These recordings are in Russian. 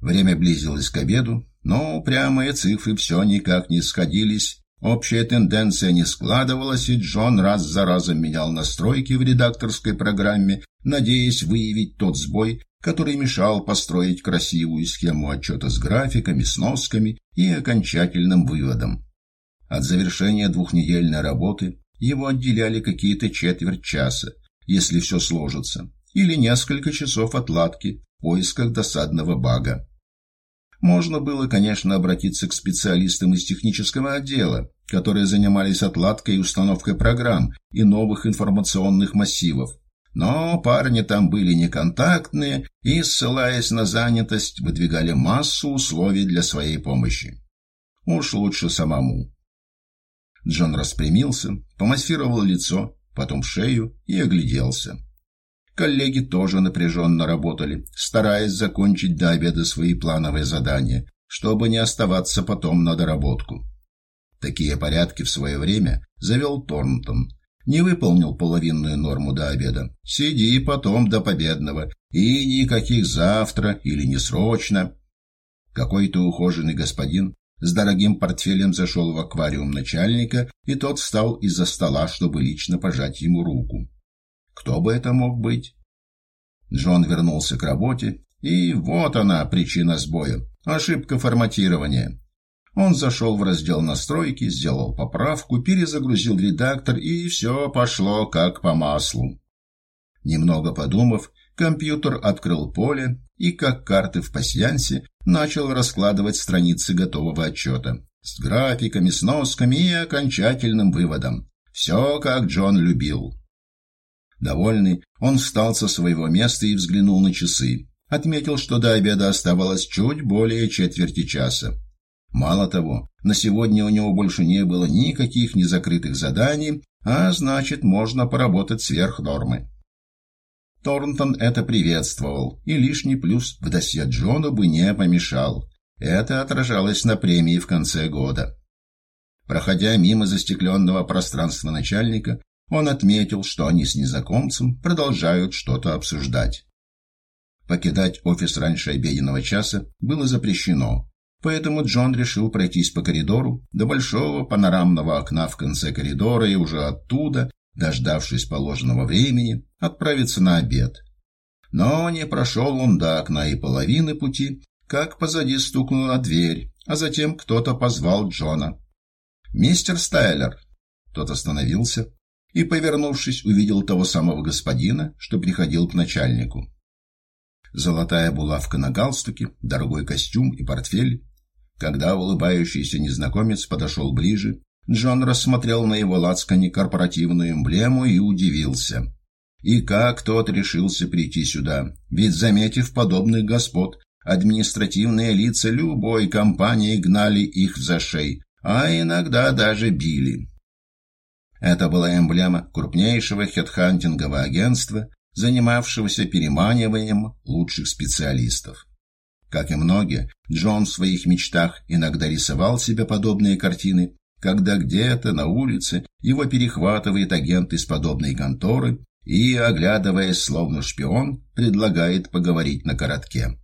Время близилось к обеду, но упрямые цифры все никак не сходились, общая тенденция не складывалась, и Джон раз за разом менял настройки в редакторской программе, надеясь выявить тот сбой, который мешал построить красивую схему отчета с графиками, сносками и окончательным выводом. От завершения двухнедельной работы его отделяли какие-то четверть часа, если все сложится, или несколько часов отладки в поисках досадного бага. Можно было, конечно, обратиться к специалистам из технического отдела, которые занимались отладкой и установкой программ и новых информационных массивов. Но парни там были неконтактные и, ссылаясь на занятость, выдвигали массу условий для своей помощи. Уж лучше самому. Джон распрямился, помассировал лицо, потом шею и огляделся. Коллеги тоже напряженно работали, стараясь закончить до обеда свои плановые задания, чтобы не оставаться потом на доработку. Такие порядки в свое время завел Торнтон. Не выполнил половинную норму до обеда. Сиди потом до победного. И никаких завтра или не срочно. Какой-то ухоженный господин с дорогим портфелем зашел в аквариум начальника, и тот встал из-за стола, чтобы лично пожать ему руку. Кто бы это мог быть? Джон вернулся к работе, и вот она, причина сбоя. Ошибка форматирования. Он зашел в раздел настройки, сделал поправку, перезагрузил редактор, и все пошло как по маслу. Немного подумав, компьютер открыл поле и, как карты в пасьянсе, начал раскладывать страницы готового отчета с графиками, сносками и окончательным выводом. Все, как Джон любил. Довольный, он встал со своего места и взглянул на часы. Отметил, что до обеда оставалось чуть более четверти часа. Мало того, на сегодня у него больше не было никаких незакрытых заданий, а значит, можно поработать сверх нормы. Торнтон это приветствовал, и лишний плюс в досье Джона бы не помешал. Это отражалось на премии в конце года. Проходя мимо застекленного пространства начальника, он отметил, что они с незнакомцем продолжают что-то обсуждать. Покидать офис раньше обеденного часа было запрещено, поэтому Джон решил пройтись по коридору до большого панорамного окна в конце коридора и уже оттуда, дождавшись положенного времени, отправиться на обед. Но не прошел он до окна и половины пути, как позади стукнула дверь, а затем кто-то позвал Джона. «Мистер Стайлер!» Тот остановился, и, повернувшись, увидел того самого господина, что приходил к начальнику. Золотая булавка на галстуке, дорогой костюм и портфель. Когда улыбающийся незнакомец подошел ближе, Джон рассмотрел на его лацкане корпоративную эмблему и удивился. И как тот решился прийти сюда? Ведь, заметив подобных господ, административные лица любой компании гнали их за шеи, а иногда даже били. Это была эмблема крупнейшего хедхантингового агентства, занимавшегося переманиванием лучших специалистов. Как и многие, Джон в своих мечтах иногда рисовал себе подобные картины, когда где-то на улице его перехватывает агент из подобной конторы и, оглядываясь словно шпион, предлагает поговорить на коротке.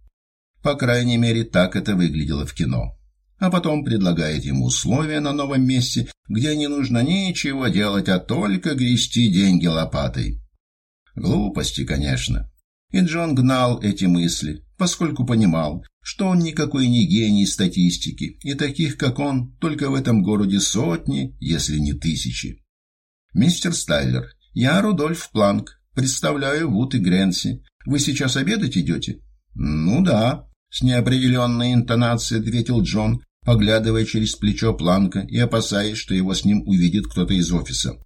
По крайней мере, так это выглядело в кино а потом предлагает ему условия на новом месте, где не нужно ничего делать, а только грести деньги лопатой. Глупости, конечно. И Джон гнал эти мысли, поскольку понимал, что он никакой не гений статистики, и таких, как он, только в этом городе сотни, если не тысячи. «Мистер Стайлер, я Рудольф Планк, представляю Вуд и Гренси. Вы сейчас обедать идете?» «Ну да», — с неопределенной интонацией ответил Джон, поглядывая через плечо Планка и опасаясь, что его с ним увидит кто-то из офиса.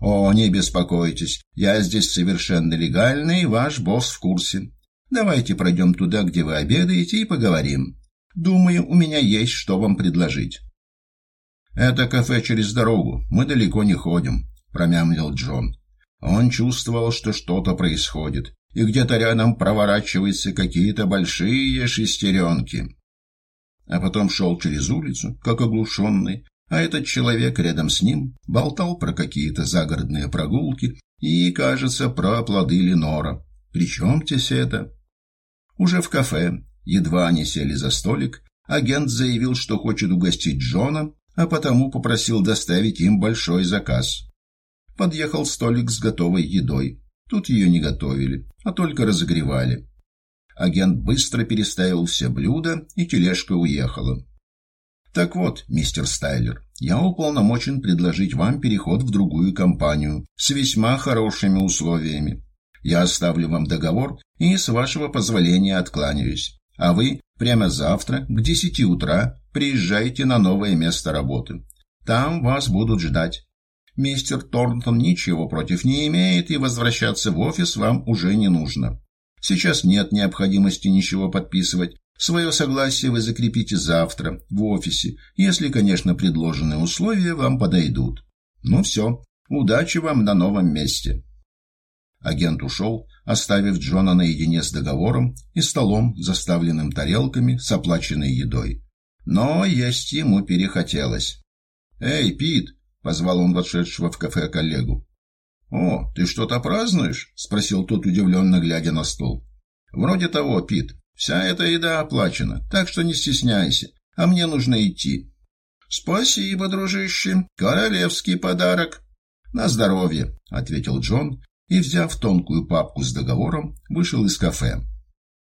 «О, не беспокойтесь, я здесь совершенно легальный, ваш босс в курсе. Давайте пройдем туда, где вы обедаете, и поговорим. Думаю, у меня есть что вам предложить». «Это кафе через дорогу, мы далеко не ходим», — промямлил Джон. Он чувствовал, что что-то происходит, и где-то рядом проворачиваются какие-то большие шестеренки а потом шел через улицу, как оглушенный, а этот человек рядом с ним болтал про какие-то загородные прогулки и, кажется, про плоды Ленора. Причем здесь это? Уже в кафе Едва они сели за столик, агент заявил, что хочет угостить Джона, а потому попросил доставить им большой заказ. Подъехал столик с готовой едой. Тут ее не готовили, а только разогревали. Агент быстро переставил все блюда, и тележка уехала. Так вот, мистер Стайлер, я уполномочен предложить вам переход в другую компанию с весьма хорошими условиями. Я оставлю вам договор и, с вашего позволения, откланяюсь. А вы прямо завтра к десяти утра приезжайте на новое место работы. Там вас будут ждать. Мистер Торнтон ничего против не имеет, и возвращаться в офис вам уже не нужно. Сейчас нет необходимости ничего подписывать. Свое согласие вы закрепите завтра в офисе, если, конечно, предложенные условия вам подойдут. Ну все, удачи вам на новом месте. Агент ушел, оставив Джона наедине с договором и столом, заставленным тарелками с оплаченной едой. Но есть ему перехотелось. «Эй, Пит!» — позвал он вошедшего в кафе коллегу. «О, ты что-то празднуешь?» — спросил тот, удивленно глядя на стол. «Вроде того, Пит. Вся эта еда оплачена, так что не стесняйся, а мне нужно идти». «Спасибо, дружище. Королевский подарок». «На здоровье», — ответил Джон и, взяв тонкую папку с договором, вышел из кафе.